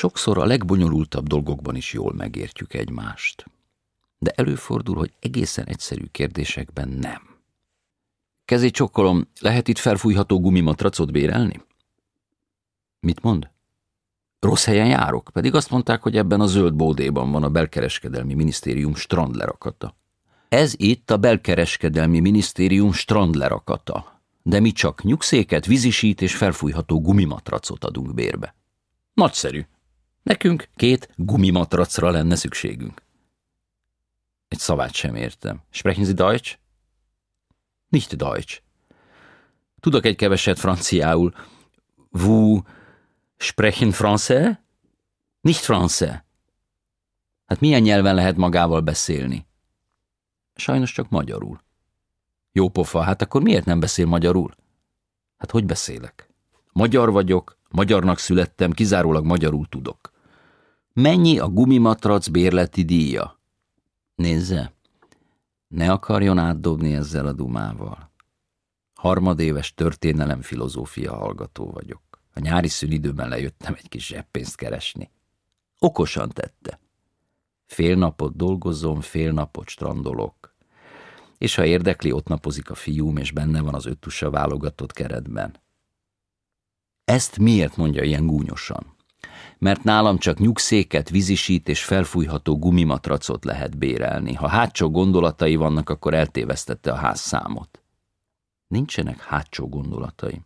Sokszor a legbonyolultabb dolgokban is jól megértjük egymást. De előfordul, hogy egészen egyszerű kérdésekben nem. Kezét csokkolom, lehet itt felfújható gumimatracot bérelni? Mit mond? Rossz helyen járok, pedig azt mondták, hogy ebben a zöld bódéban van a belkereskedelmi minisztérium strandlerakata. Ez itt a belkereskedelmi minisztérium strandlerakata, de mi csak nyugszéket, vízisít és felfújható gumimatracot adunk bérbe. Nagyszerű. Nekünk két gumimatracra lenne szükségünk. Egy szavát sem értem. Sprechen Sie Deutsch? Nicht Deutsch. Tudok egy keveset franciául. Vous sprechen français? Nicht français. Hát milyen nyelven lehet magával beszélni? Sajnos csak magyarul. Jó pofa, hát akkor miért nem beszél magyarul? Hát hogy beszélek? Magyar vagyok, magyarnak születtem, kizárólag magyarul tudok. Mennyi a gumimatrac bérleti díja? Nézze, ne akarjon átdobni ezzel a dumával. Harmadéves történelem filozófia hallgató vagyok. A nyári szünidőben lejöttem egy kis zseppénzt keresni. Okosan tette. Fél napot dolgozom, fél napot strandolok. És ha érdekli, ott napozik a fiúm, és benne van az öttusa válogatott keretben. Ezt miért mondja ilyen gúnyosan? Mert nálam csak nyugszéket, vízisít és felfújható gumimatracot lehet bérelni. Ha hátsó gondolatai vannak, akkor eltévesztette a ház számot. Nincsenek hátsó gondolataim.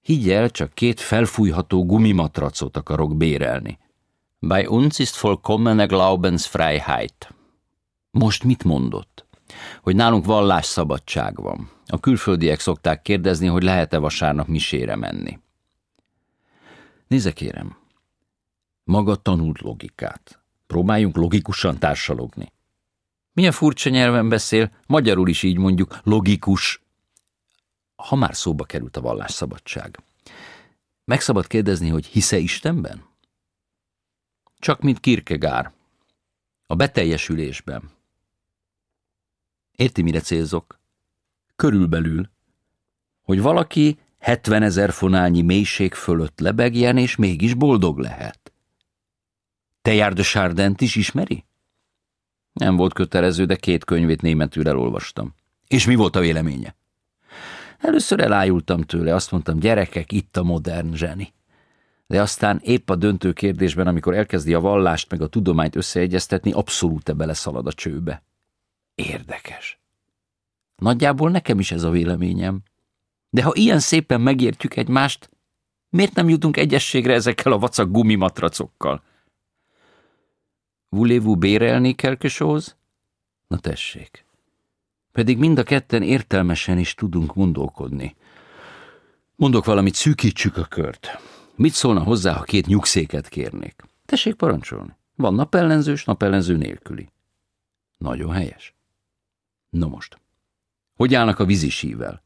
Higgy el, csak két felfújható gumimatracot akarok bérelni. Bei uns ist vollkommene Glaubensfreiheit. Most mit mondott? Hogy nálunk vallásszabadság van. A külföldiek szokták kérdezni, hogy lehet-e vasárnap misére menni. Nézze kérem, maga tanult logikát. Próbáljunk logikusan társalogni. Milyen furcsa nyelven beszél, magyarul is így mondjuk, logikus. Ha már szóba került a vallásszabadság. Meg szabad kérdezni, hogy hisze Istenben? Csak mint Kierkegaard. A beteljesülésben. Érti, mire célzok? Körülbelül, hogy valaki 70 ezer fonálnyi mélység fölött lebegjen, és mégis boldog lehet. Te de Sárdent is ismeri? Nem volt kötelező, de két könyvét németül elolvastam. És mi volt a véleménye? Először elájultam tőle, azt mondtam, gyerekek, itt a modern zseni. De aztán épp a döntő kérdésben, amikor elkezdi a vallást meg a tudományt összeegyeztetni, abszolút beleszalad a csőbe. Érdekes. Nagyjából nekem is ez a véleményem. De ha ilyen szépen megértjük egymást, miért nem jutunk egyességre ezekkel a vacak gumimatracokkal? Vulévú bérelni kelkösóz? Na tessék. Pedig mind a ketten értelmesen is tudunk gondolkodni. Mondok valamit, szűkítsük a kört. Mit szólna hozzá, ha két nyugszéket kérnék? Tessék parancsolni. Van napellenzős, napellenző nélküli. Nagyon helyes. No most. Hogy állnak a vízisível?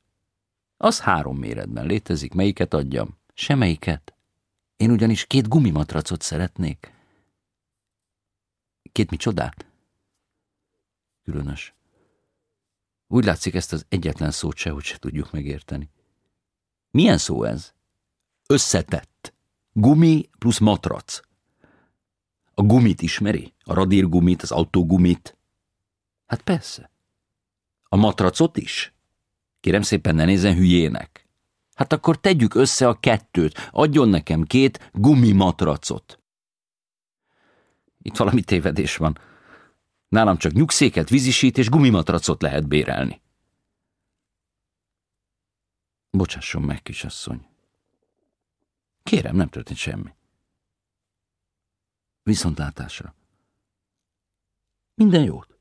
Az három méretben létezik, melyiket adjam? Semmelyiket. Én ugyanis két gumimatracot szeretnék. Két mi csodát? Különös. Úgy látszik, ezt az egyetlen szót sehogy se tudjuk megérteni. Milyen szó ez? Összetett. Gumi plusz matrac. A gumit ismeri? A radírgumit, az autógumit? Hát persze. A matracot is? Kérem szépen ne nézzen hülyének. Hát akkor tegyük össze a kettőt. Adjon nekem két gumimatracot. Itt valami tévedés van. Nálam csak nyugszéket, vízisít és gumimatracot lehet bérelni. Bocsásson meg, kisasszony. Kérem, nem történt semmi. Viszontlátásra. Minden jót.